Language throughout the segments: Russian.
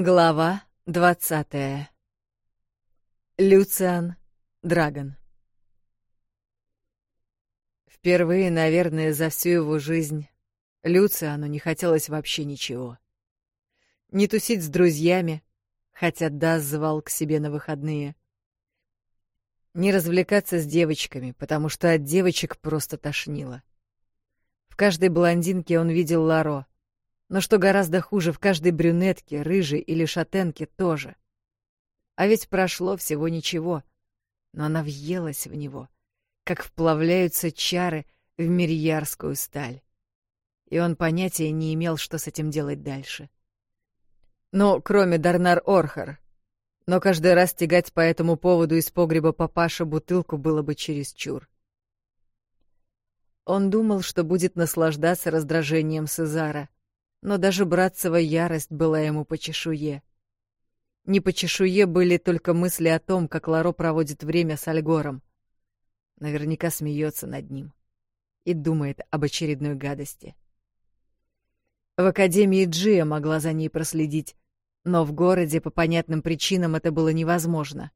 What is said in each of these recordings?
Глава 20. Люциан Драгон. Впервые, наверное, за всю его жизнь Люциану не хотелось вообще ничего. Не тусить с друзьями, хотя Даз звал к себе на выходные. Не развлекаться с девочками, потому что от девочек просто тошнило. В каждой блондинке он видел Ларо — но что гораздо хуже, в каждой брюнетке, рыжей или шатенке тоже. А ведь прошло всего ничего, но она въелась в него, как вплавляются чары в мирьярскую сталь. И он понятия не имел, что с этим делать дальше. Ну, кроме Дарнар Орхар. Но каждый раз тягать по этому поводу из погреба папаша бутылку было бы чересчур. Он думал, что будет наслаждаться раздражением Сезара — но даже братцева ярость была ему по чешуе. Не по чешуе были только мысли о том, как Ларо проводит время с Альгором. Наверняка смеется над ним и думает об очередной гадости. В Академии Джия могла за ней проследить, но в городе по понятным причинам это было невозможно.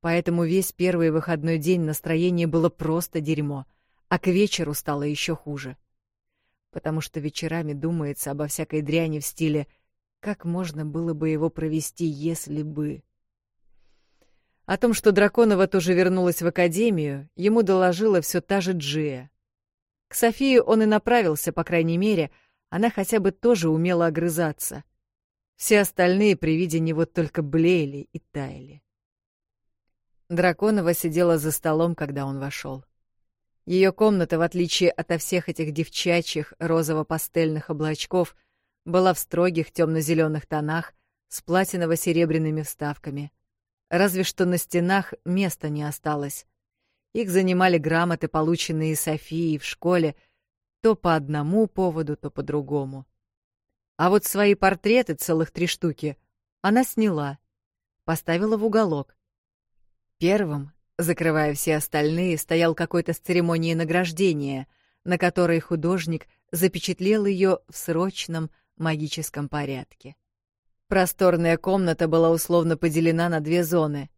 Поэтому весь первый выходной день настроение было просто дерьмо, а к вечеру стало еще хуже — потому что вечерами думается обо всякой дряни в стиле «как можно было бы его провести, если бы...» О том, что Драконова тоже вернулась в академию, ему доложила все та же Джия. К Софии он и направился, по крайней мере, она хотя бы тоже умела огрызаться. Все остальные при виде него только блеяли и таяли. Драконова сидела за столом, когда он вошел. Ее комната, в отличие от всех этих девчачьих розово-пастельных облачков, была в строгих темно-зеленых тонах с платиново-серебряными вставками. Разве что на стенах места не осталось. Их занимали грамоты, полученные Софией в школе, то по одному поводу, то по другому. А вот свои портреты, целых три штуки, она сняла, поставила в уголок. Первым Закрывая все остальные, стоял какой-то с церемонии награждения, на которой художник запечатлел ее в срочном магическом порядке. Просторная комната была условно поделена на две зоны.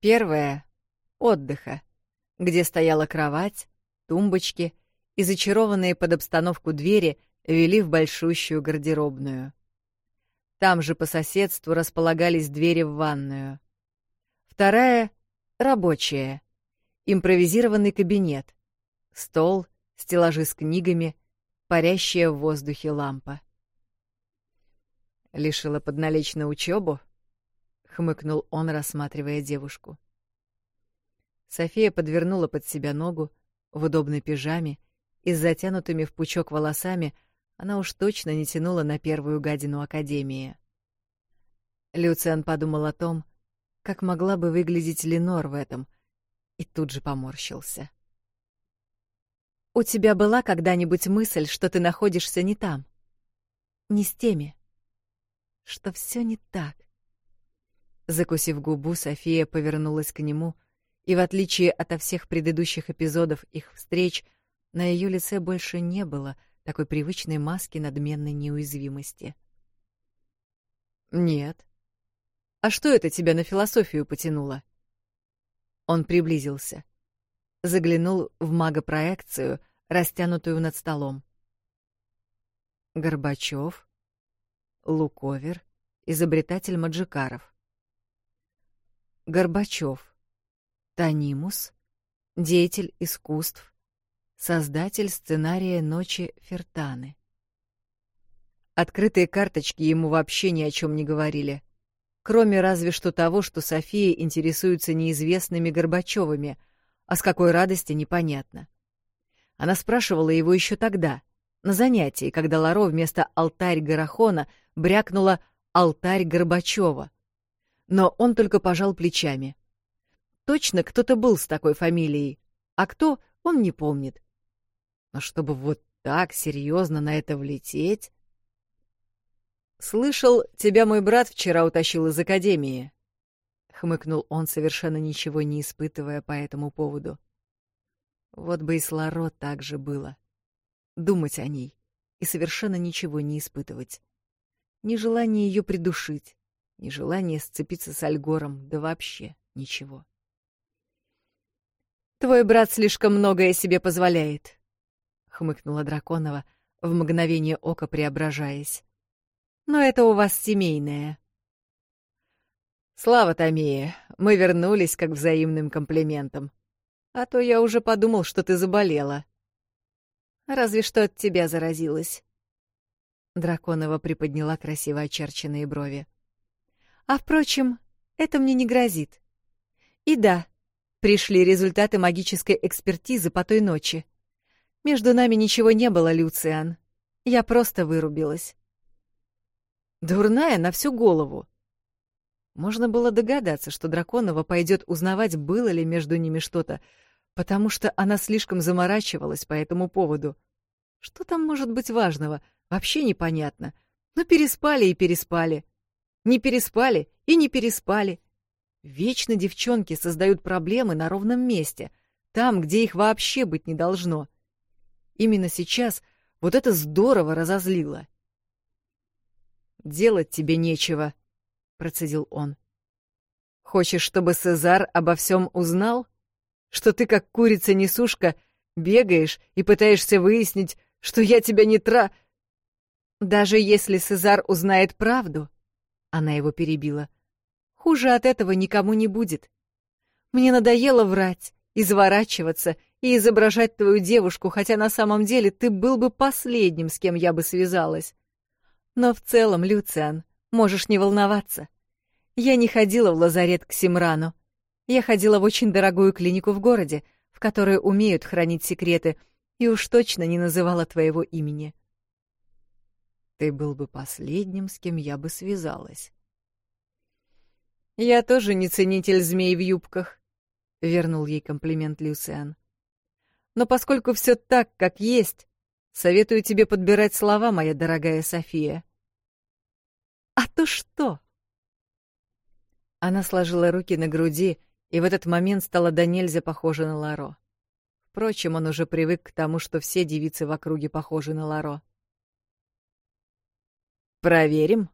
Первая — отдыха, где стояла кровать, тумбочки и зачарованные под обстановку двери вели в большущую гардеробную. Там же по соседству располагались двери в ванную. Вторая Рабочее, Импровизированный кабинет. Стол, стеллажи с книгами, парящая в воздухе лампа. «Лишила подналечь на учебу?» — хмыкнул он, рассматривая девушку. София подвернула под себя ногу, в удобной пижаме и с затянутыми в пучок волосами она уж точно не тянула на первую гадину Академии. Люциан подумал о том, как могла бы выглядеть Ленор в этом, и тут же поморщился. «У тебя была когда-нибудь мысль, что ты находишься не там? Не с теми? Что все не так?» Закусив губу, София повернулась к нему, и, в отличие ото всех предыдущих эпизодов их встреч, на ее лице больше не было такой привычной маски надменной неуязвимости. «Нет», а что это тебя на философию потянуло? Он приблизился. Заглянул в магопроекцию, растянутую над столом. Горбачев, Луковер, изобретатель маджикаров. Горбачев, Танимус, деятель искусств, создатель сценария «Ночи Фертаны». Открытые карточки ему вообще ни о чем не говорили — кроме разве что того, что София интересуется неизвестными Горбачевыми, а с какой радости непонятно. Она спрашивала его еще тогда, на занятии, когда Ларо вместо «Алтарь Горохона брякнула «Алтарь Горбачева». Но он только пожал плечами. Точно кто-то был с такой фамилией, а кто, он не помнит. Но чтобы вот так серьезно на это влететь... «Слышал, тебя мой брат вчера утащил из академии», — хмыкнул он, совершенно ничего не испытывая по этому поводу. Вот бы и с Ларо так же было. Думать о ней и совершенно ничего не испытывать. ни желание ее придушить, ни желание сцепиться с Альгором, да вообще ничего. «Твой брат слишком многое себе но это у вас семейное». «Слава Томии, мы вернулись как взаимным комплиментом. А то я уже подумал, что ты заболела». «Разве что от тебя заразилась». Драконова приподняла красиво очерченные брови. «А впрочем, это мне не грозит. И да, пришли результаты магической экспертизы по той ночи. Между нами ничего не было, Люциан. Я просто вырубилась. Дурная на всю голову. Можно было догадаться, что Драконова пойдет узнавать, было ли между ними что-то, потому что она слишком заморачивалась по этому поводу. Что там может быть важного, вообще непонятно. Но переспали и переспали. Не переспали и не переспали. Вечно девчонки создают проблемы на ровном месте, там, где их вообще быть не должно. Именно сейчас вот это здорово разозлило делать тебе нечего», — процедил он. «Хочешь, чтобы Сезар обо всем узнал? Что ты, как курица-несушка, бегаешь и пытаешься выяснить, что я тебя не тра...» «Даже если Сезар узнает правду», — она его перебила, — «хуже от этого никому не будет. Мне надоело врать, изворачиваться и изображать твою девушку, хотя на самом деле ты был бы последним, с кем я бы связалась. Но в целом, Люциан, можешь не волноваться. Я не ходила в лазарет к Симрану. Я ходила в очень дорогую клинику в городе, в которой умеют хранить секреты, и уж точно не называла твоего имени. Ты был бы последним, с кем я бы связалась. Я тоже не ценитель змей в юбках, вернул ей комплимент Люциан. Но поскольку все так, как есть, советую тебе подбирать слова, моя дорогая София. «А то что?» Она сложила руки на груди и в этот момент стала до нельзя похожа на Ларо. Впрочем, он уже привык к тому, что все девицы в округе похожи на Ларо. «Проверим?»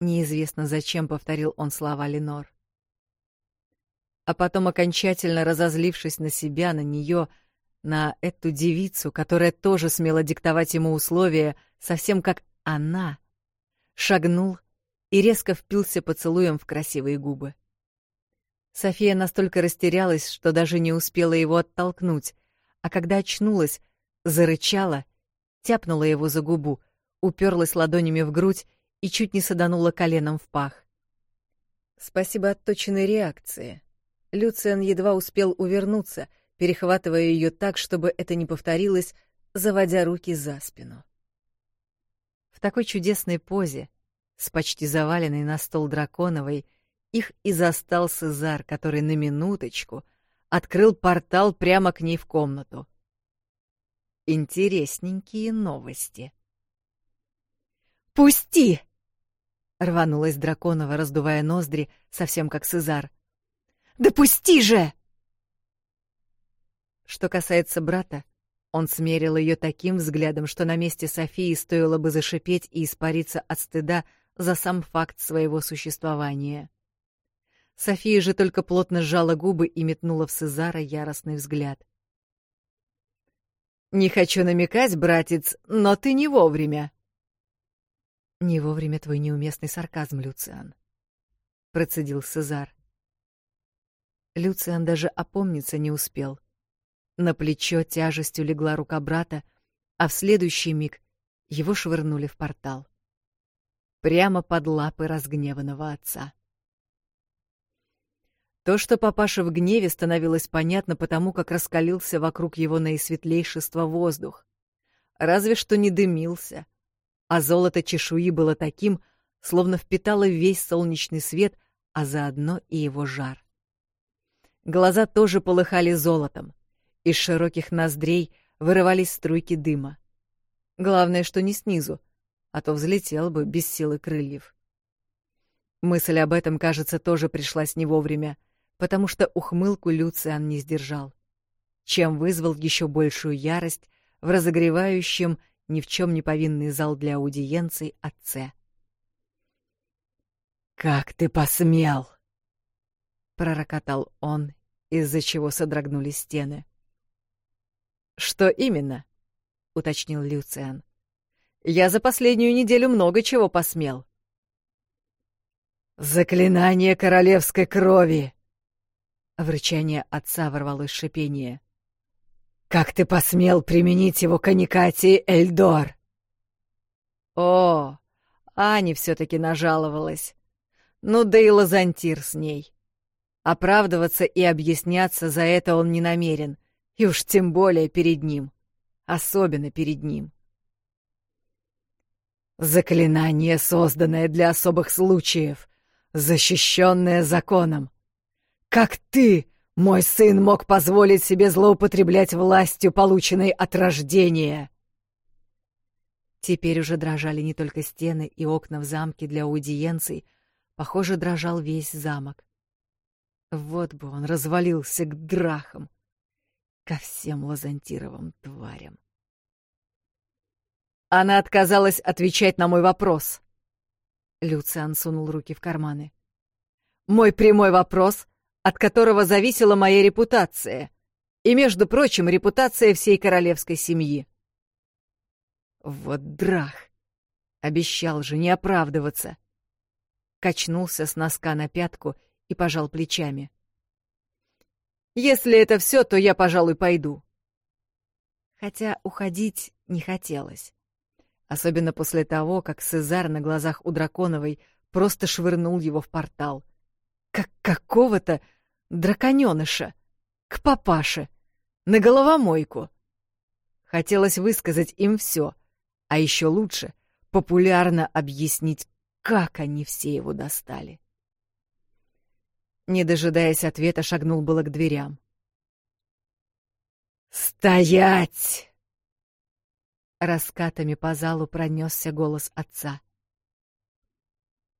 Неизвестно зачем повторил он слова Ленор. А потом, окончательно разозлившись на себя, на нее, на эту девицу, которая тоже смела диктовать ему условия, совсем как она, шагнул и резко впился поцелуем в красивые губы. София настолько растерялась, что даже не успела его оттолкнуть, а когда очнулась, зарычала, тяпнула его за губу, уперлась ладонями в грудь и чуть не саданула коленом в пах. Спасибо отточенной реакции. Люциан едва успел увернуться, перехватывая ее так, чтобы это не повторилось, заводя руки за спину такой чудесной позе, с почти заваленной на стол драконовой, их и застал Сезар, который на минуточку открыл портал прямо к ней в комнату. Интересненькие новости. «Пусти!» — рванулась Драконова, раздувая ноздри, совсем как Сезар. «Да пусти же!» Что касается брата, он смерил ее таким взглядом, что на месте Софии стоило бы зашипеть и испариться от стыда за сам факт своего существования. София же только плотно сжала губы и метнула в Сезара яростный взгляд. «Не хочу намекать, братец, но ты не вовремя!» «Не вовремя твой неуместный сарказм, Люциан», — процедил Сезар. Люциан даже опомниться не успел. На плечо тяжестью легла рука брата, а в следующий миг его швырнули в портал. Прямо под лапы разгневанного отца. То, что папаша в гневе, становилось понятно потому, как раскалился вокруг его наисветлейшества воздух. Разве что не дымился. А золото чешуи было таким, словно впитало весь солнечный свет, а заодно и его жар. Глаза тоже полыхали золотом. Из широких ноздрей вырывались струйки дыма. Главное, что не снизу, а то взлетел бы без силы крыльев. Мысль об этом, кажется, тоже пришла с не вовремя, потому что ухмылку Люциан не сдержал, чем вызвал еще большую ярость в разогревающем ни в чем не повинный зал для аудиенций отце. «Как ты посмел!» — пророкотал он, из-за чего содрогнулись стены. «Что именно?» — уточнил Люциан. «Я за последнюю неделю много чего посмел». «Заклинание королевской крови!» В отца ворвалось шипение. «Как ты посмел применить его к Аникатии Эльдор?» «О, Ани все-таки нажаловалась. Ну да и лазантир с ней. Оправдываться и объясняться за это он не намерен. И уж тем более перед ним. Особенно перед ним. Заклинание, созданное для особых случаев, защищенное законом. Как ты, мой сын, мог позволить себе злоупотреблять властью, полученной от рождения? Теперь уже дрожали не только стены и окна в замке для аудиенций, похоже, дрожал весь замок. Вот бы он развалился к драхам. ко всем лазантировым тварям. Она отказалась отвечать на мой вопрос. Люциан сунул руки в карманы. Мой прямой вопрос, от которого зависела моя репутация, и, между прочим, репутация всей королевской семьи. Вот драх! Обещал же не оправдываться. Качнулся с носка на пятку и пожал плечами. Если это все, то я, пожалуй, пойду. Хотя уходить не хотелось. Особенно после того, как Сезар на глазах у Драконовой просто швырнул его в портал. Как какого-то драконёныша. К папаше. На головомойку. Хотелось высказать им все, а еще лучше — популярно объяснить, как они все его достали. Не дожидаясь ответа, шагнул было к дверям. «Стоять!» Раскатами по залу пронесся голос отца.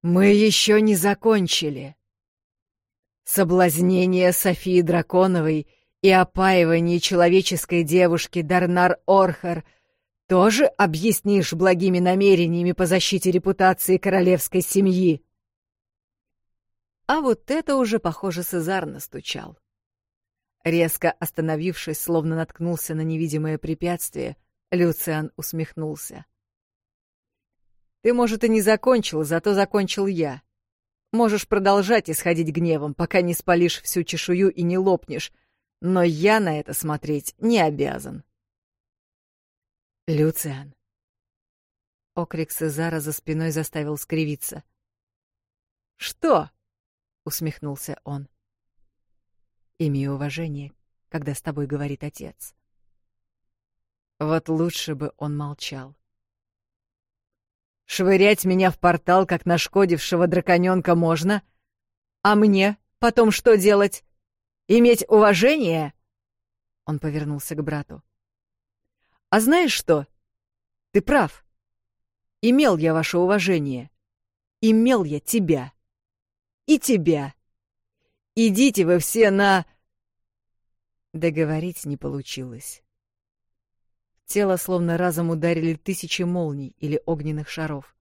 «Мы еще не закончили. Соблазнение Софии Драконовой и опаивание человеческой девушки Дарнар Орхар тоже объяснишь благими намерениями по защите репутации королевской семьи?» А вот это уже, похоже, Сезар настучал. Резко остановившись, словно наткнулся на невидимое препятствие, Люциан усмехнулся. «Ты, может, и не закончил, зато закончил я. Можешь продолжать исходить гневом, пока не спалишь всю чешую и не лопнешь, но я на это смотреть не обязан». «Люциан». Окрик Сезара за спиной заставил скривиться. «Что?» усмехнулся он. Имею уважение, когда с тобой говорит отец. Вот лучше бы он молчал. Швырять меня в портал, как нашкодившего драконёнка, можно? А мне потом что делать? Иметь уважение? Он повернулся к брату. А знаешь что? Ты прав. Имел я ваше уважение. Имел я тебя и тебя. Идите вы все на...» Договорить не получилось. Тело словно разом ударили тысячи молний или огненных шаров.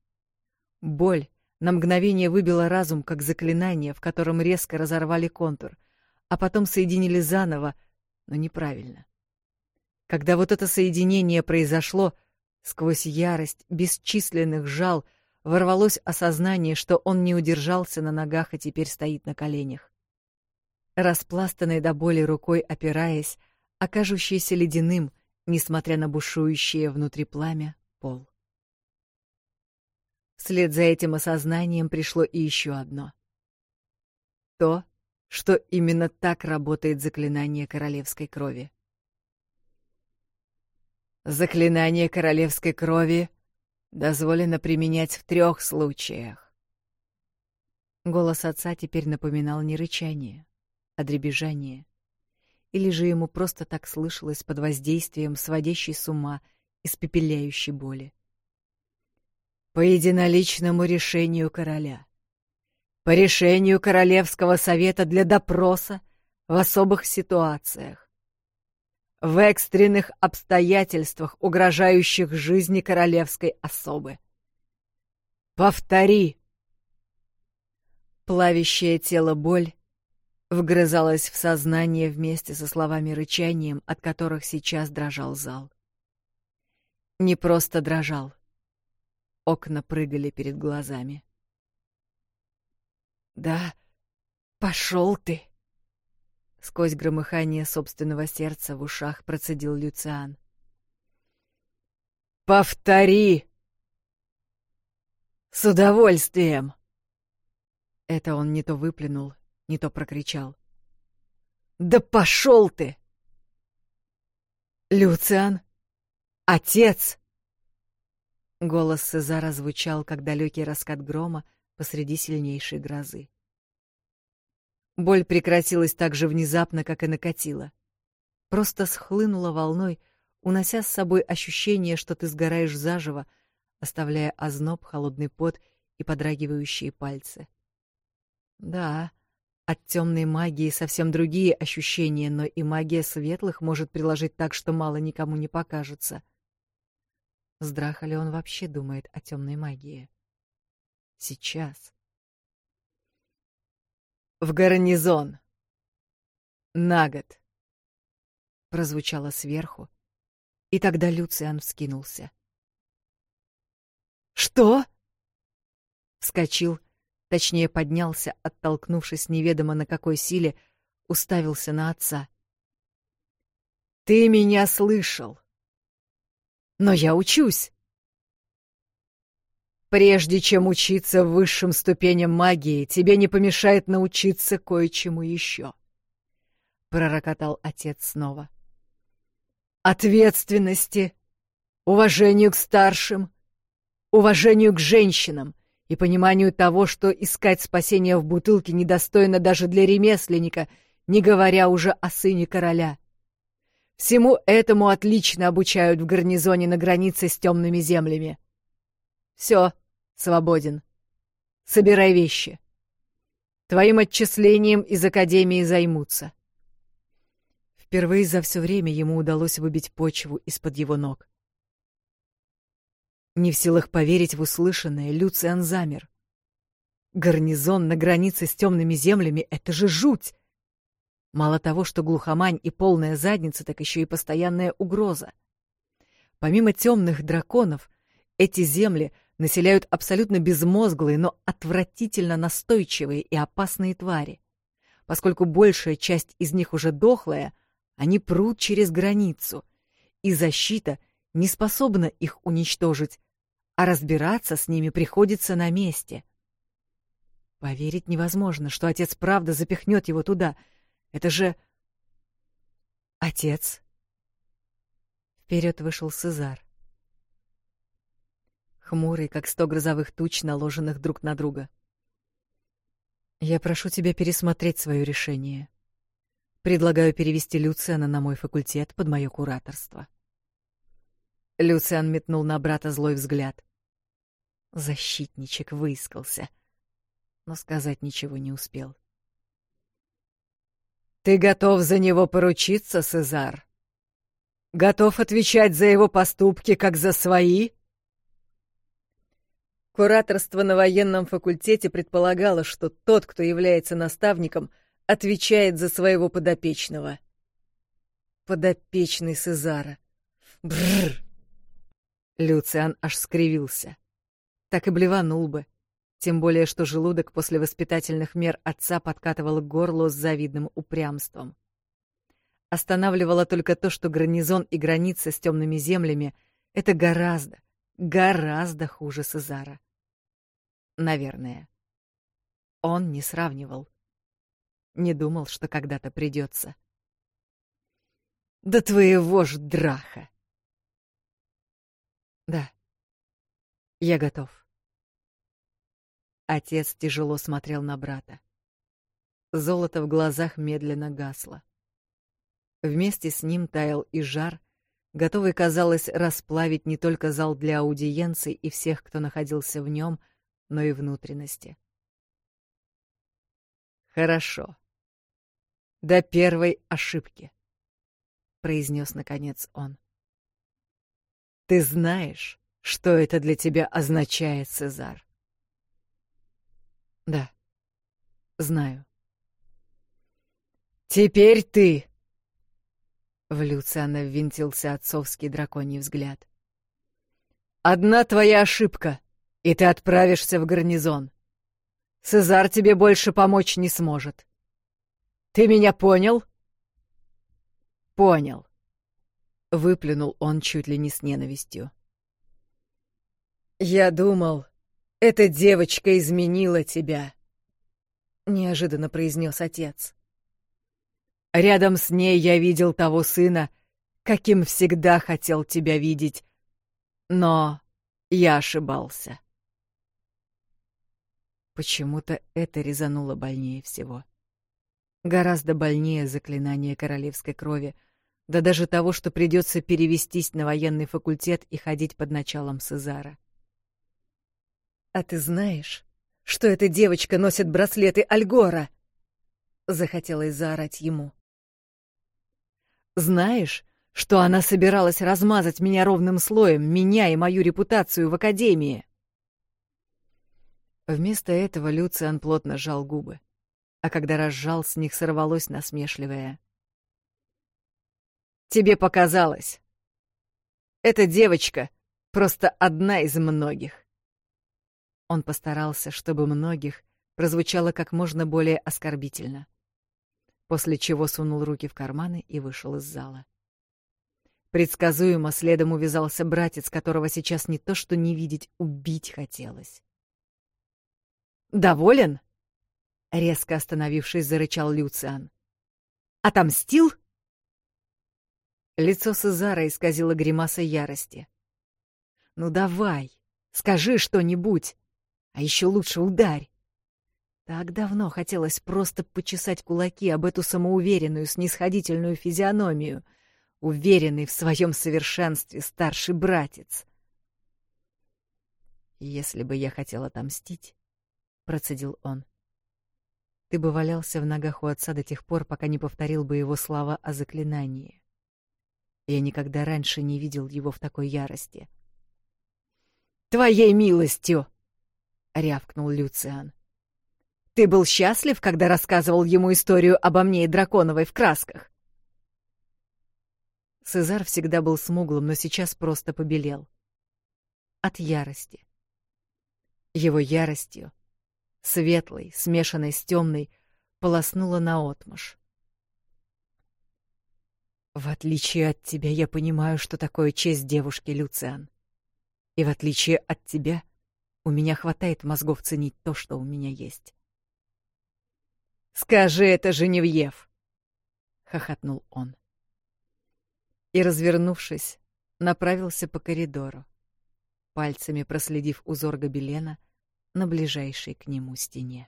Боль на мгновение выбила разум, как заклинание, в котором резко разорвали контур, а потом соединили заново, но неправильно. Когда вот это соединение произошло, сквозь ярость бесчисленных жал — ворвалось осознание, что он не удержался на ногах и теперь стоит на коленях. Распластанной до боли рукой опираясь, окажущийся ледяным, несмотря на бушующее внутри пламя, пол. Вслед за этим осознанием пришло и еще одно. То, что именно так работает заклинание королевской крови. Заклинание королевской крови — дозволено применять в трех случаях. Голос отца теперь напоминал не рычание, а дребезжание. Или же ему просто так слышалось под воздействием сводящей с ума, испепеляющей боли. «По единоличному решению короля. По решению Королевского совета для допроса в особых ситуациях в экстренных обстоятельствах, угрожающих жизни королевской особы. «Повтори!» Плавящее тело боль вгрызалось в сознание вместе со словами-рычанием, от которых сейчас дрожал зал. Не просто дрожал. Окна прыгали перед глазами. «Да, пошел ты!» Сквозь громыхание собственного сердца в ушах процедил Люциан. «Повтори!» «С удовольствием!» Это он не то выплюнул, не то прокричал. «Да пошел ты!» «Люциан! Отец!» Голос Сезара звучал, как далекий раскат грома посреди сильнейшей грозы. Боль прекратилась так же внезапно, как и накатила. Просто схлынула волной, унося с собой ощущение, что ты сгораешь заживо, оставляя озноб, холодный пот и подрагивающие пальцы. Да, от темной магии совсем другие ощущения, но и магия светлых может приложить так, что мало никому не покажется. Здраха ли он вообще думает о темной магии? Сейчас в гарнизон. На год. Прозвучало сверху, и тогда Люциан вскинулся. Что? Вскочил, точнее поднялся, оттолкнувшись неведомо на какой силе, уставился на отца. Ты меня слышал? Но я учусь. Прежде чем учиться высшим ступеням магии, тебе не помешает научиться кое-чему еще. Пророкотал отец снова. Ответственности, уважению к старшим, уважению к женщинам и пониманию того, что искать спасение в бутылке недостойно даже для ремесленника, не говоря уже о сыне короля. Всему этому отлично обучают в гарнизоне на границе с темными землями. Все. Свободен. Собирай вещи. Твоим отчислением из Академии займутся. Впервые за все время ему удалось выбить почву из-под его ног. Не в силах поверить в услышанное, Люциан замер. Гарнизон на границе с темными землями — это же жуть! Мало того, что глухомань и полная задница, так еще и постоянная угроза. Помимо темных драконов, эти земли населяют абсолютно безмозглые, но отвратительно настойчивые и опасные твари. Поскольку большая часть из них уже дохлая, они прут через границу, и защита не способна их уничтожить, а разбираться с ними приходится на месте. Поверить невозможно, что отец правда запихнет его туда. Это же... Отец. Вперед вышел Сезар хмурый, как сто грозовых туч, наложенных друг на друга. «Я прошу тебя пересмотреть свое решение. Предлагаю перевести Люциана на мой факультет под мое кураторство». Люциан метнул на брата злой взгляд. Защитничек выискался, но сказать ничего не успел. «Ты готов за него поручиться, Сезар? Готов отвечать за его поступки, как за свои?» Кураторство на военном факультете предполагало, что тот, кто является наставником, отвечает за своего подопечного. Подопечный Сезара. Бррр! Люциан аж скривился. Так и блеванул бы. Тем более, что желудок после воспитательных мер отца подкатывал к горлу с завидным упрямством. Останавливало только то, что гарнизон и граница с темными землями — это гораздо, гораздо хуже Сезара. Наверное. Он не сравнивал. Не думал, что когда-то придется. Да твоего ж драха! Да, я готов. Отец тяжело смотрел на брата. Золото в глазах медленно гасло. Вместе с ним таял и жар, готовый, казалось, расплавить не только зал для аудиенции и всех, кто находился в нем, но и внутренности. «Хорошо. До первой ошибки», — произнес наконец он. «Ты знаешь, что это для тебя означает, Цезар?» «Да, знаю». «Теперь ты...» В Люциана ввинтился отцовский драконий взгляд. «Одна твоя ошибка, и ты отправишься в гарнизон. Цезар тебе больше помочь не сможет. Ты меня понял?» «Понял», — выплюнул он чуть ли не с ненавистью. «Я думал, эта девочка изменила тебя», — неожиданно произнес отец. Рядом с ней я видел того сына, каким всегда хотел тебя видеть. Но я ошибался. Почему-то это резануло больнее всего. Гораздо больнее заклинание королевской крови, да даже того, что придется перевестись на военный факультет и ходить под началом Сезара. «А ты знаешь, что эта девочка носит браслеты Альгора?» Захотелось заорать ему. Знаешь, что она собиралась размазать меня ровным слоем, меня и мою репутацию в Академии? Вместо этого Люциан плотно сжал губы, а когда разжал, с них сорвалось насмешливое. «Тебе показалось. Эта девочка — просто одна из многих». Он постарался, чтобы «многих» прозвучало как можно более оскорбительно после чего сунул руки в карманы и вышел из зала. Предсказуемо следом увязался братец, которого сейчас не то что не видеть, убить хотелось. «Доволен?» — резко остановившись, зарычал Люциан. «Отомстил?» Лицо Сезара исказило гримаса ярости. «Ну давай, скажи что-нибудь, а еще лучше ударь!» Так давно хотелось просто почесать кулаки об эту самоуверенную, снисходительную физиономию, уверенный в своем совершенстве старший братец. «Если бы я хотел отомстить», — процедил он. Ты бы валялся в ногах у отца до тех пор, пока не повторил бы его слова о заклинании. Я никогда раньше не видел его в такой ярости. «Твоей милостью!» — рявкнул Люциан. — ты был счастлив, когда рассказывал ему историю обо мне и Драконовой в красках? Цезар всегда был смуглым, но сейчас просто побелел. От ярости. Его яростью, светлой, смешанной с темной, полоснула наотмашь. В отличие от тебя, я понимаю, что такое честь девушки, Люциан. И в отличие от тебя, у меня хватает мозгов ценить то, что у меня есть. Скажи это, Женевьев!» — хохотнул он. И, развернувшись, направился по коридору, пальцами проследив узор гобелена на ближайшей к нему стене.